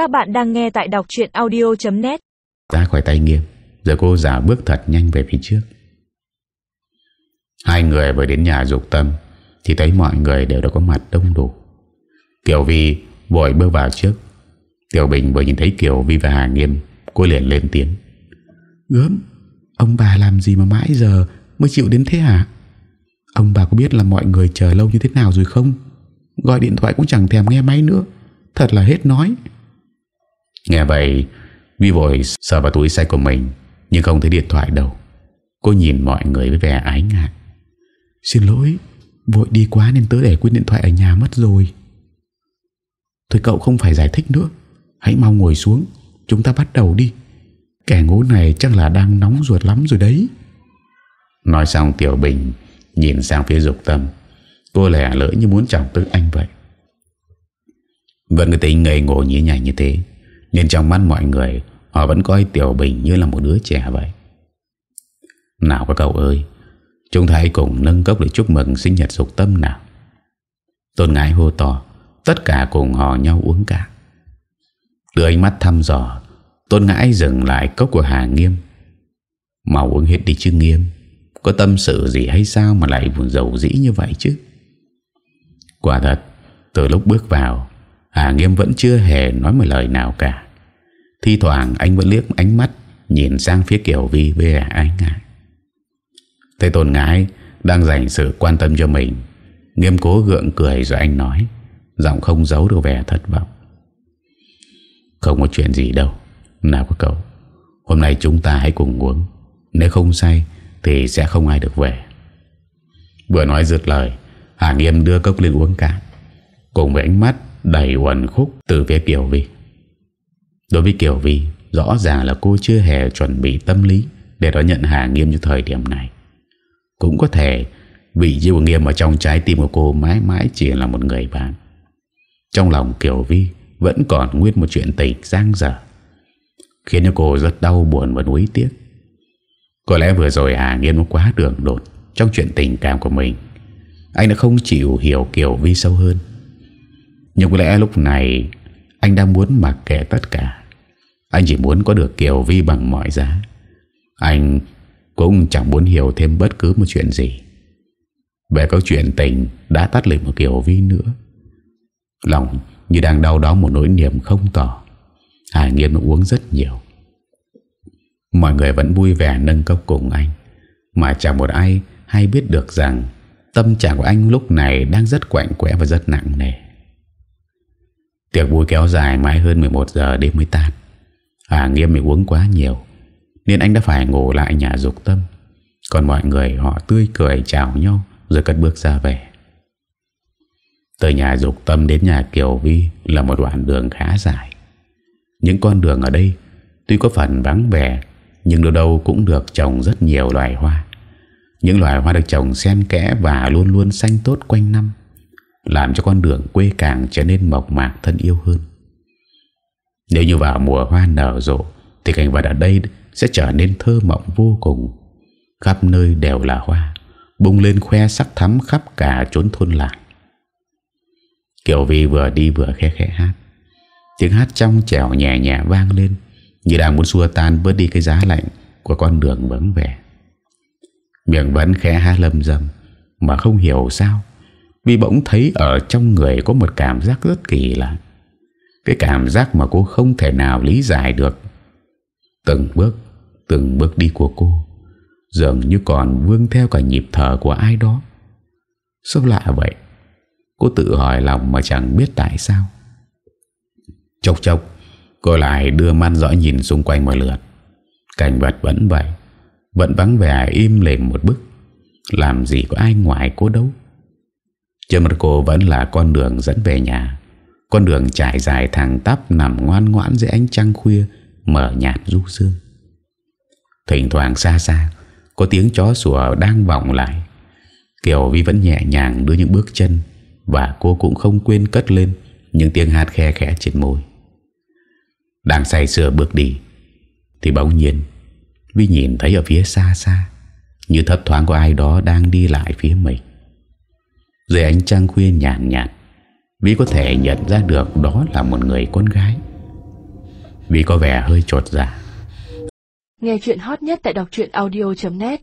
Các bạn đang nghe tại đọc chuyện audio.net Ra khỏi tay nghiêm Giờ cô giả bước thật nhanh về phía trước. Hai người vừa đến nhà dục tâm Thì thấy mọi người đều đã có mặt đông đủ. Kiều Vi vội bước vào trước. Tiểu Bình vừa nhìn thấy Kiều Vi và Hà Nghiêm Cô liền lên tiếng. Gớm Ông bà làm gì mà mãi giờ Mới chịu đến thế hả? Ông bà có biết là mọi người chờ lâu như thế nào rồi không? Gọi điện thoại cũng chẳng thèm nghe máy nữa Thật là hết nói Nghe vậy, Vi vội sờ vào túi xe của mình, Nhưng không thấy điện thoại đâu. Cô nhìn mọi người với vẻ ái ngại. Xin lỗi, Vội đi quá nên tớ để quên điện thoại ở nhà mất rồi. Thôi cậu không phải giải thích nữa, Hãy mau ngồi xuống, Chúng ta bắt đầu đi. Kẻ ngố này chắc là đang nóng ruột lắm rồi đấy. Nói xong, Tiểu Bình Nhìn sang phía dục tâm. Cô lẻ lỡ như muốn chọc tức anh vậy. Vẫn cái tính ngây ngộ nhí nhảnh như thế. Nên trong mắt mọi người, Họ vẫn coi Tiểu Bình như là một đứa trẻ vậy. Nào các cậu ơi, Chúng ta hãy cùng nâng cốc để chúc mừng sinh nhật dục tâm nào. Tôn ngái hô to, Tất cả cùng hò nhau uống cả Đưa ánh mắt thăm dò, Tôn ngãi dừng lại cốc của Hà Nghiêm. Mà uống hết đi chứ, Nghiêm. Có tâm sự gì hay sao Mà lại buồn dầu dĩ như vậy chứ? Quả thật, Từ lúc bước vào Hà Nghiêm vẫn chưa hề nói một lời nào cả. Thi thoảng anh vẫn liếc ánh mắt, Nhìn sang phía Kiều Vi với ái ngại. Thế Tôn Ngãi Đang dành sự quan tâm cho mình. Nghiêm cố gượng cười rồi anh nói, Giọng không giấu được vẻ thất vọng. Không có chuyện gì đâu, Nào có cậu. Hôm nay chúng ta hãy cùng uống. Nếu không say Thì sẽ không ai được về. Vừa nói dứt lời, Hà Nghiêm đưa cốc lên uống cạn. Cùng với ánh mắt đầy quần khúc Từ phía Kiều Vi. Đối với Kiều Vi, Rõ ràng là cô chưa hề chuẩn bị tâm lý Để đón nhận Hà Nghiêm như thời điểm này. Cũng có thể Vị Diêu Nghiêm ở trong trái tim của cô Mãi mãi chỉ là một người bạn. Trong lòng Kiều Vi Vẫn còn nguyên một chuyện tình giang dở, Khiến cho cô rất đau buồn và nuối tiếc. Có lẽ vừa rồi Hà Nghiêm nó quá đường đột Trong chuyện tình cảm của mình. Anh đã không chịu hiểu Kiều Vi sâu hơn. Nhưng có lẽ lúc này, Anh đang muốn mặc kệ tất cả. Anh chỉ muốn có được Kiều Vi bằng mọi giá. Anh cũng chẳng muốn hiểu thêm bất cứ một chuyện gì. Về câu chuyện tình Đã tắt lịm một Kiều Vi nữa. Lòng như đang đau đó một nỗi niềm không tỏ. Hải Nghiêm uống rất nhiều. Mọi người vẫn vui vẻ nâng cốc cùng anh. Mà chẳng một ai hay biết được rằng Tâm trạng của anh lúc này đang rất quạnh quẽ và rất nặng nề. Tiệc vui kéo dài mãi hơn 11 giờ đêm mới tan. Hà Nghiêm mình uống quá nhiều, Nên anh đã phải ngủ lại nhà dục tâm. Còn mọi người họ tươi cười chào nhau Rồi cất bước ra về. Từ nhà dục tâm đến nhà Kiều Vi Là một đoạn đường khá dài. Những con đường ở đây Tuy có phần vắng vẻ, Nhưng đâu đâu cũng được trồng rất nhiều loài hoa. Những loài hoa được trồng xen kẽ Và luôn luôn xanh tốt quanh năm làm cho con đường quê càng trở nên mộc mạc thân yêu hơn. Nếu như vào mùa hoa nở rộ thì cảnh vật ở đây sẽ trở nên thơ mộng vô cùng. Khắp nơi đều là hoa, bung lên khoe sắc thắm khắp cả chốn thôn làng. Kiều Vi vừa đi vừa khẽ khẽ hát. Tiếng hát trong trẻo nhẹ nhẹ vang lên như đang muốn xua tan bớt đi cái giá lạnh của con đường vắng vẻ. Miệng vẫn khẽ hát lâm rầm mà không hiểu sao vì bỗng thấy ở trong người có một cảm giác rất kỳ lạ. Cái cảm giác mà cô không thể nào lý giải được. Từng bước Từng bước đi của cô, Dường như còn vương theo cả nhịp thở của ai đó. Sao lạ vậy? Cô tự hỏi lòng mà chẳng biết tại sao. Chốc chốc, Cô lại đưa mắt dõi nhìn xung quanh một lượt. Cảnh vật vẫn vậy, Vẫn vắng vẻ im lềm một bức. Làm gì có ai ngoài cô đâu. Trước mặt cô vẫn là con đường dẫn về nhà. Con đường trải dài thẳng tắp Nằm ngoan ngoãn dưới ánh trăng khuya Mở nhạt du dương. Thỉnh thoảng xa xa, Có tiếng chó sủa đang vọng lại. Kiều Vi vẫn nhẹ nhàng đưa những bước chân Và cô cũng không quên cất lên Những tiếng hát khe khẽ trên môi. Đang say sưa bước đi, Thì bỗng nhiên Vi nhìn thấy ở phía xa xa, Như thấp thoáng có ai đó đang đi lại phía mình dưới ánh trăng khuya nhàn nhạt, nhạt Vi có thể nhận ra được đó là một người con gái. Vi có vẻ hơi trột dạ. Nghe chuyện hot nhất tại đọc audio.net